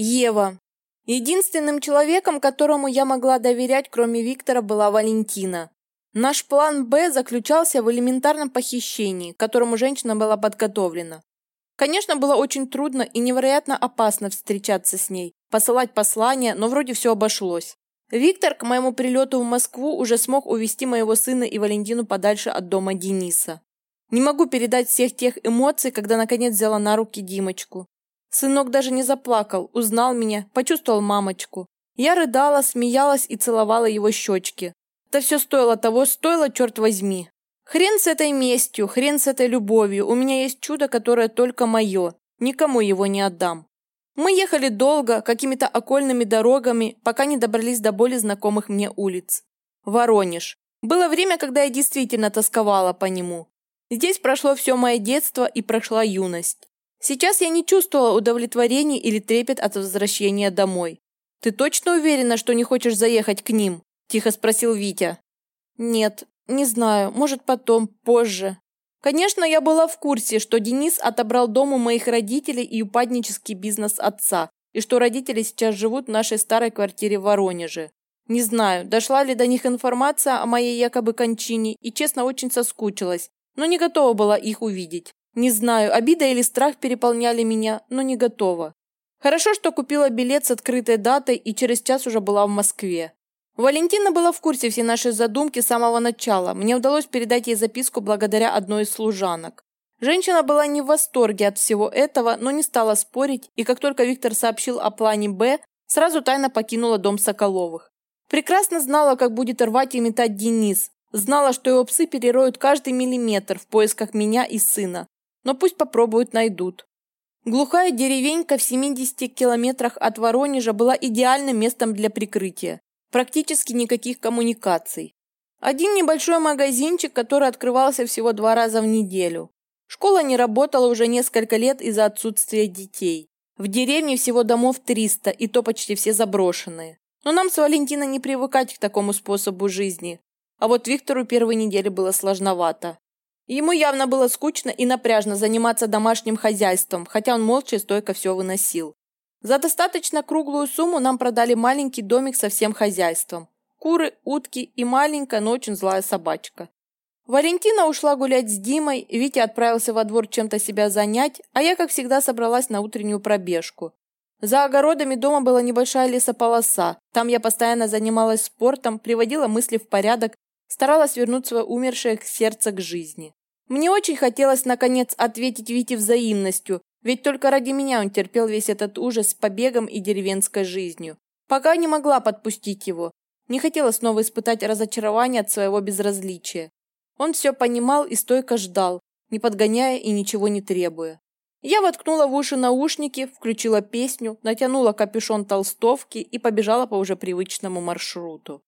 Ева. Единственным человеком, которому я могла доверять, кроме Виктора, была Валентина. Наш план «Б» заключался в элементарном похищении, к которому женщина была подготовлена. Конечно, было очень трудно и невероятно опасно встречаться с ней, посылать послания, но вроде все обошлось. Виктор к моему прилету в Москву уже смог увести моего сына и Валентину подальше от дома Дениса. Не могу передать всех тех эмоций, когда наконец взяла на руки Димочку. Сынок даже не заплакал, узнал меня, почувствовал мамочку. Я рыдала, смеялась и целовала его щечки. Это все стоило того, стоило, черт возьми. Хрен с этой местью, хрен с этой любовью. У меня есть чудо, которое только мое. Никому его не отдам. Мы ехали долго, какими-то окольными дорогами, пока не добрались до более знакомых мне улиц. Воронеж. Было время, когда я действительно тосковала по нему. Здесь прошло все мое детство и прошла юность. Сейчас я не чувствовала удовлетворения или трепет от возвращения домой. «Ты точно уверена, что не хочешь заехать к ним?» – тихо спросил Витя. «Нет, не знаю, может потом, позже». Конечно, я была в курсе, что Денис отобрал дом у моих родителей и упаднический бизнес отца, и что родители сейчас живут в нашей старой квартире в Воронеже. Не знаю, дошла ли до них информация о моей якобы кончине, и честно очень соскучилась, но не готова была их увидеть. Не знаю, обида или страх переполняли меня, но не готова. Хорошо, что купила билет с открытой датой и через час уже была в Москве. Валентина была в курсе всей нашей задумки с самого начала. Мне удалось передать ей записку благодаря одной из служанок. Женщина была не в восторге от всего этого, но не стала спорить, и как только Виктор сообщил о плане «Б», сразу тайно покинула дом Соколовых. Прекрасно знала, как будет рвать и метать Денис. Знала, что его псы перероют каждый миллиметр в поисках меня и сына но пусть попробуют найдут. Глухая деревенька в 70 километрах от Воронежа была идеальным местом для прикрытия. Практически никаких коммуникаций. Один небольшой магазинчик, который открывался всего два раза в неделю. Школа не работала уже несколько лет из-за отсутствия детей. В деревне всего домов 300, и то почти все заброшенные. Но нам с Валентиной не привыкать к такому способу жизни. А вот Виктору первой недели было сложновато. Ему явно было скучно и напряжно заниматься домашним хозяйством, хотя он молча и стойко все выносил. За достаточно круглую сумму нам продали маленький домик со всем хозяйством. Куры, утки и маленькая, но очень злая собачка. Валентина ушла гулять с Димой, Витя отправился во двор чем-то себя занять, а я, как всегда, собралась на утреннюю пробежку. За огородами дома была небольшая лесополоса. Там я постоянно занималась спортом, приводила мысли в порядок, старалась вернуть свое умершее сердце к жизни. Мне очень хотелось, наконец, ответить Вите взаимностью, ведь только ради меня он терпел весь этот ужас с побегом и деревенской жизнью. Пока не могла подпустить его. Не хотела снова испытать разочарование от своего безразличия. Он все понимал и стойко ждал, не подгоняя и ничего не требуя. Я воткнула в уши наушники, включила песню, натянула капюшон толстовки и побежала по уже привычному маршруту.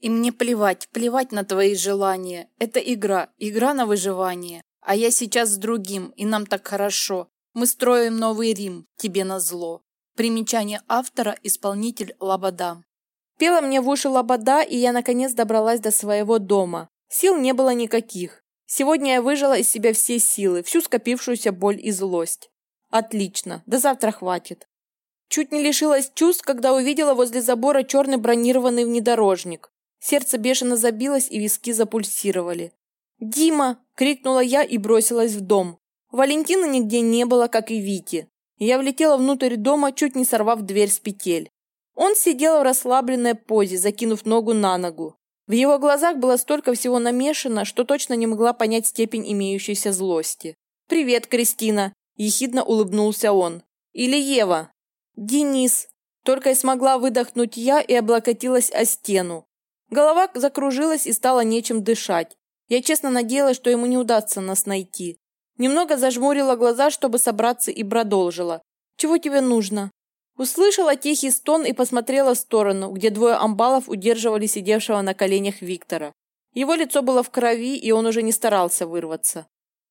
И мне плевать, плевать на твои желания. Это игра, игра на выживание. А я сейчас с другим, и нам так хорошо. Мы строим новый Рим, тебе назло. Примечание автора, исполнитель Лобода. Пела мне в уши Лобода, и я наконец добралась до своего дома. Сил не было никаких. Сегодня я выжила из себя все силы, всю скопившуюся боль и злость. Отлично, до завтра хватит. Чуть не лишилась чувств, когда увидела возле забора черный бронированный внедорожник. Сердце бешено забилось и виски запульсировали. «Дима!» – крикнула я и бросилась в дом. Валентины нигде не было, как и Вити. Я влетела внутрь дома, чуть не сорвав дверь с петель. Он сидел в расслабленной позе, закинув ногу на ногу. В его глазах было столько всего намешано, что точно не могла понять степень имеющейся злости. «Привет, Кристина!» – ехидно улыбнулся он. «Или Ева?» «Денис!» Только и смогла выдохнуть я и облокотилась о стену. Голова закружилась и стало нечем дышать. Я честно надеялась, что ему не удастся нас найти. Немного зажмурила глаза, чтобы собраться и продолжила. «Чего тебе нужно?» Услышала тихий стон и посмотрела в сторону, где двое амбалов удерживали сидевшего на коленях Виктора. Его лицо было в крови, и он уже не старался вырваться.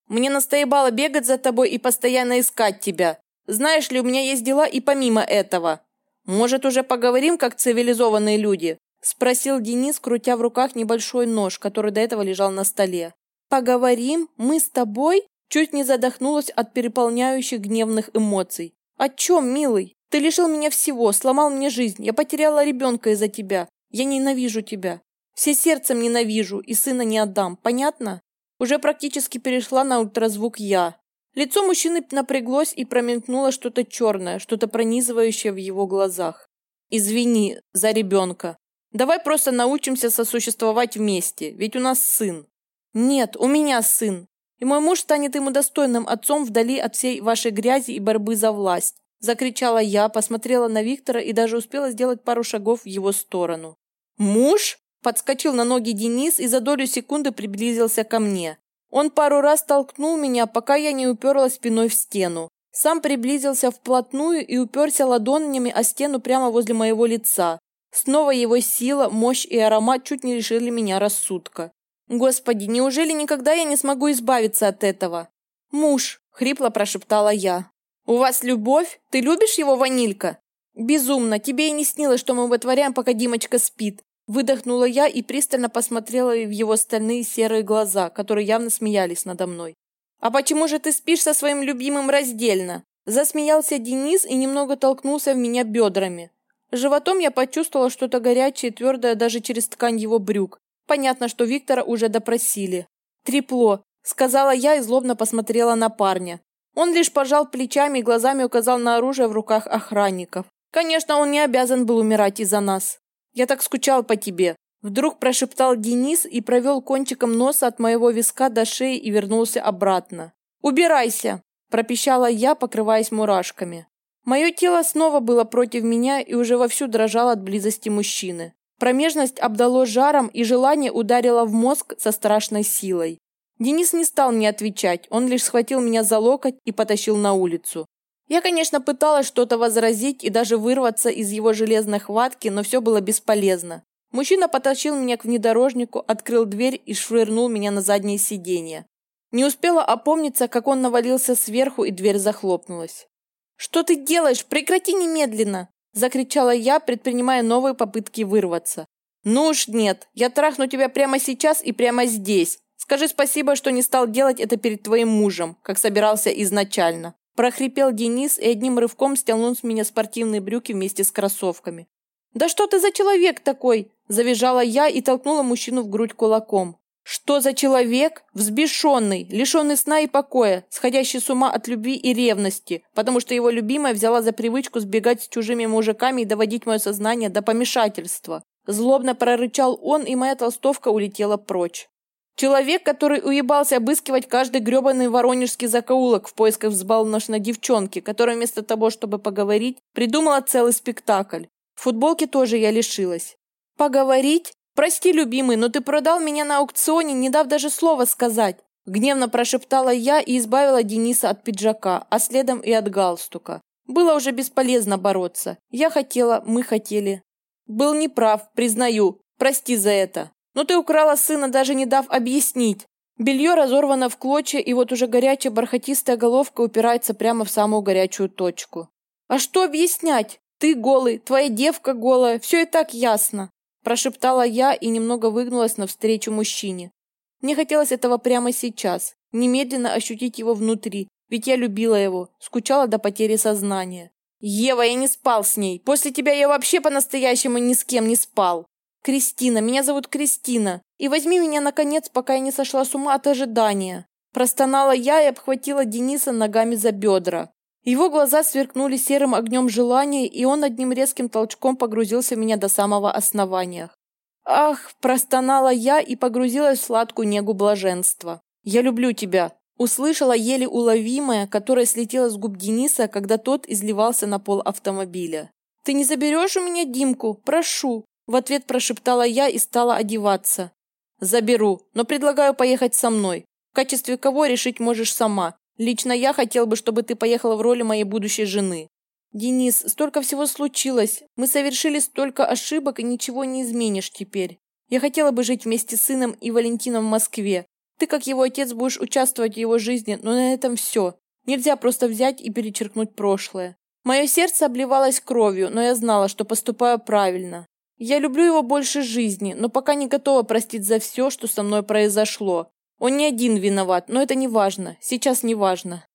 «Мне настоебало бегать за тобой и постоянно искать тебя. Знаешь ли, у меня есть дела и помимо этого. Может, уже поговорим, как цивилизованные люди? Спросил Денис, крутя в руках небольшой нож, который до этого лежал на столе. «Поговорим? Мы с тобой?» Чуть не задохнулась от переполняющих гневных эмоций. «О чем, милый?» Ты лишил меня всего, сломал мне жизнь. Я потеряла ребенка из-за тебя. Я ненавижу тебя. Все сердцем ненавижу и сына не отдам. Понятно? Уже практически перешла на ультразвук «я». Лицо мужчины напряглось и промелькнуло что-то черное, что-то пронизывающее в его глазах. «Извини за ребенка. Давай просто научимся сосуществовать вместе, ведь у нас сын». «Нет, у меня сын. И мой муж станет ему достойным отцом вдали от всей вашей грязи и борьбы за власть». Закричала я, посмотрела на Виктора и даже успела сделать пару шагов в его сторону. «Муж?» Подскочил на ноги Денис и за долю секунды приблизился ко мне. Он пару раз толкнул меня, пока я не уперлась спиной в стену. Сам приблизился вплотную и уперся ладонями о стену прямо возле моего лица. Снова его сила, мощь и аромат чуть не лишили меня рассудка. Господи, неужели никогда я не смогу избавиться от этого? Муж, хрипло прошептала я. У вас любовь? Ты любишь его, Ванилька? Безумно, тебе и не снилось, что мы вытворяем, пока Димочка спит. Выдохнула я и пристально посмотрела в его стальные серые глаза, которые явно смеялись надо мной. «А почему же ты спишь со своим любимым раздельно?» Засмеялся Денис и немного толкнулся в меня бедрами. Животом я почувствовала что-то горячее и твердое даже через ткань его брюк. Понятно, что Виктора уже допросили. «Трепло», — сказала я и злобно посмотрела на парня. Он лишь пожал плечами и глазами указал на оружие в руках охранников. Конечно, он не обязан был умирать из-за нас. Я так скучал по тебе!» Вдруг прошептал Денис и провел кончиком носа от моего виска до шеи и вернулся обратно. «Убирайся!» – пропищала я, покрываясь мурашками. Мое тело снова было против меня и уже вовсю дрожало от близости мужчины. Промежность обдало жаром, и желание ударило в мозг со страшной силой. Денис не стал мне отвечать, он лишь схватил меня за локоть и потащил на улицу. Я, конечно, пыталась что-то возразить и даже вырваться из его железной хватки, но все было бесполезно. Мужчина потащил меня к внедорожнику, открыл дверь и швырнул меня на заднее сиденье. Не успела опомниться, как он навалился сверху, и дверь захлопнулась. «Что ты делаешь? Прекрати немедленно!» – закричала я, предпринимая новые попытки вырваться. «Ну уж нет, я трахну тебя прямо сейчас и прямо здесь. Скажи спасибо, что не стал делать это перед твоим мужем, как собирался изначально прохрипел Денис и одним рывком стянул с меня спортивные брюки вместе с кроссовками. «Да что ты за человек такой?» – завизжала я и толкнула мужчину в грудь кулаком. «Что за человек? Взбешенный, лишенный сна и покоя, сходящий с ума от любви и ревности, потому что его любимая взяла за привычку сбегать с чужими мужиками и доводить мое сознание до помешательства». Злобно прорычал он, и моя толстовка улетела прочь. Человек, который уебался обыскивать каждый гребаный воронежский закоулок в поисках взбалмошной девчонки, которая вместо того, чтобы поговорить, придумала целый спектакль. Футболки тоже я лишилась. Поговорить? Прости, любимый, но ты продал меня на аукционе, не дав даже слова сказать. Гневно прошептала я и избавила Дениса от пиджака, а следом и от галстука. Было уже бесполезно бороться. Я хотела, мы хотели. Был неправ, признаю. Прости за это. Но ты украла сына, даже не дав объяснить. Белье разорвано в клочья, и вот уже горячая бархатистая головка упирается прямо в самую горячую точку. А что объяснять? Ты голый, твоя девка голая, все и так ясно. Прошептала я и немного выгнулась навстречу мужчине. Мне хотелось этого прямо сейчас, немедленно ощутить его внутри, ведь я любила его, скучала до потери сознания. «Ева, я не спал с ней. После тебя я вообще по-настоящему ни с кем не спал. «Кристина, меня зовут Кристина, и возьми меня, наконец, пока я не сошла с ума от ожидания». Простонала я и обхватила Дениса ногами за бедра. Его глаза сверкнули серым огнем желания, и он одним резким толчком погрузился в меня до самого основания. «Ах!» – простонала я и погрузилась в сладкую негу блаженства. «Я люблю тебя!» – услышала еле уловимое, которое слетело с губ Дениса, когда тот изливался на пол автомобиля. «Ты не заберешь у меня Димку? Прошу!» В ответ прошептала я и стала одеваться. «Заберу, но предлагаю поехать со мной. В качестве кого решить можешь сама. Лично я хотел бы, чтобы ты поехала в роли моей будущей жены». «Денис, столько всего случилось. Мы совершили столько ошибок, и ничего не изменишь теперь. Я хотела бы жить вместе с сыном и Валентином в Москве. Ты, как его отец, будешь участвовать в его жизни, но на этом все. Нельзя просто взять и перечеркнуть прошлое. Мое сердце обливалось кровью, но я знала, что поступаю правильно. Я люблю его больше жизни, но пока не готова простить за все, что со мной произошло. Он не один виноват, но это не важно. Сейчас не важно.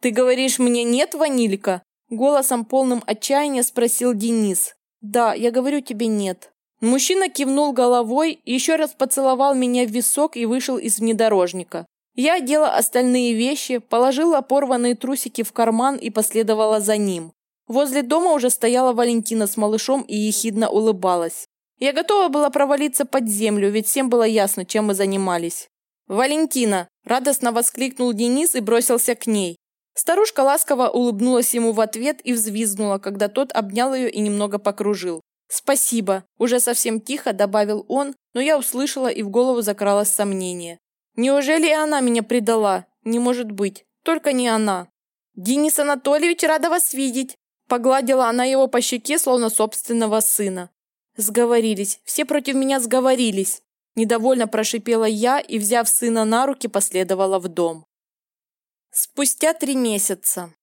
Ты говоришь мне нет, Ванилька? Голосом полным отчаяния спросил Денис. Да, я говорю тебе нет. Мужчина кивнул головой, еще раз поцеловал меня в висок и вышел из внедорожника. Я одела остальные вещи, положила порванные трусики в карман и последовала за ним. Возле дома уже стояла Валентина с малышом и ехидно улыбалась. Я готова была провалиться под землю, ведь всем было ясно, чем мы занимались. «Валентина!» – радостно воскликнул Денис и бросился к ней. Старушка ласково улыбнулась ему в ответ и взвизгнула, когда тот обнял ее и немного покружил. «Спасибо!» – уже совсем тихо добавил он, но я услышала и в голову закралось сомнение. «Неужели и она меня предала? Не может быть. Только не она!» «Денис Анатольевич, рада вас видеть!» Погладила она его по щеке, словно собственного сына. «Сговорились. Все против меня сговорились!» Недовольно прошипела я и, взяв сына на руки, последовала в дом. Спустя три месяца.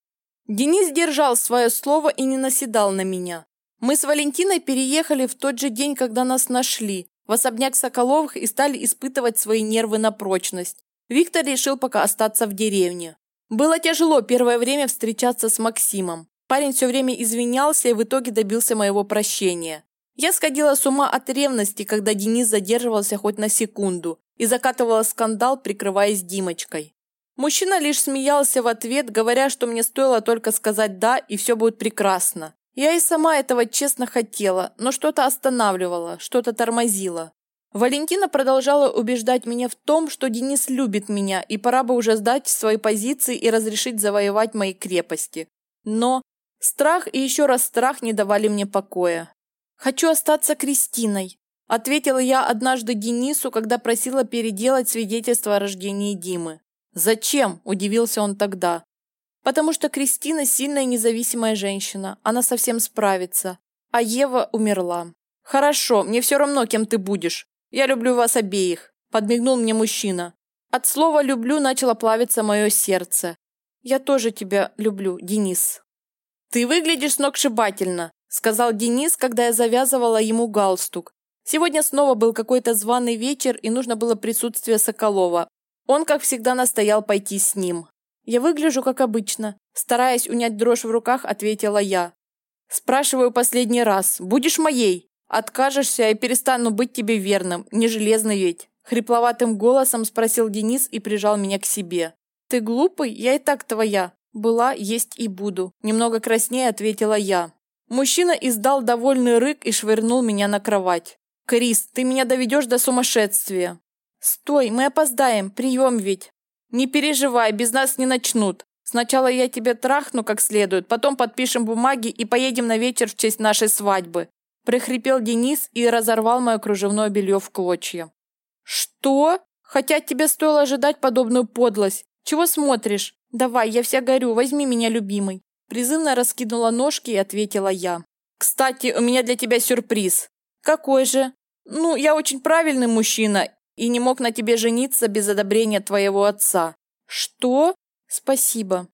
Денис держал свое слово и не наседал на меня. Мы с Валентиной переехали в тот же день, когда нас нашли, в особняк Соколовых и стали испытывать свои нервы на прочность. Виктор решил пока остаться в деревне. Было тяжело первое время встречаться с Максимом. Парень все время извинялся и в итоге добился моего прощения. Я сходила с ума от ревности, когда Денис задерживался хоть на секунду и закатывала скандал, прикрываясь Димочкой. Мужчина лишь смеялся в ответ, говоря, что мне стоило только сказать «да» и все будет прекрасно. Я и сама этого честно хотела, но что-то останавливало, что-то тормозило. Валентина продолжала убеждать меня в том, что Денис любит меня, и пора бы уже сдать свои позиции и разрешить завоевать мои крепости. Но страх и еще раз страх не давали мне покоя. «Хочу остаться Кристиной», – ответила я однажды Денису, когда просила переделать свидетельство о рождении Димы. «Зачем?» – удивился он тогда. «Потому что Кристина сильная независимая женщина. Она совсем справится. А Ева умерла». «Хорошо, мне все равно, кем ты будешь. Я люблю вас обеих», – подмигнул мне мужчина. От слова «люблю» начало плавиться мое сердце. «Я тоже тебя люблю, Денис». «Ты выглядишь сногсшибательно», – сказал Денис, когда я завязывала ему галстук. Сегодня снова был какой-то званый вечер, и нужно было присутствие Соколова. Он, как всегда, настоял пойти с ним. «Я выгляжу, как обычно», – стараясь унять дрожь в руках, ответила я. «Спрашиваю последний раз. Будешь моей? Откажешься, и перестану быть тебе верным. Не железный ведь». Хрипловатым голосом спросил Денис и прижал меня к себе. «Ты глупый? Я и так твоя. Была, есть и буду». Немного краснее ответила я. Мужчина издал довольный рык и швырнул меня на кровать. «Крис, ты меня доведешь до сумасшествия!» «Стой, мы опоздаем, прием ведь!» «Не переживай, без нас не начнут. Сначала я тебя трахну как следует, потом подпишем бумаги и поедем на вечер в честь нашей свадьбы», прихрипел Денис и разорвал мое кружевное белье в клочья. «Что? Хотя тебе стоило ожидать подобную подлость. Чего смотришь? Давай, я вся горю, возьми меня, любимый». Призывно раскинула ножки и ответила я. «Кстати, у меня для тебя сюрприз». «Какой же?» «Ну, я очень правильный мужчина и не мог на тебе жениться без одобрения твоего отца». «Что?» «Спасибо».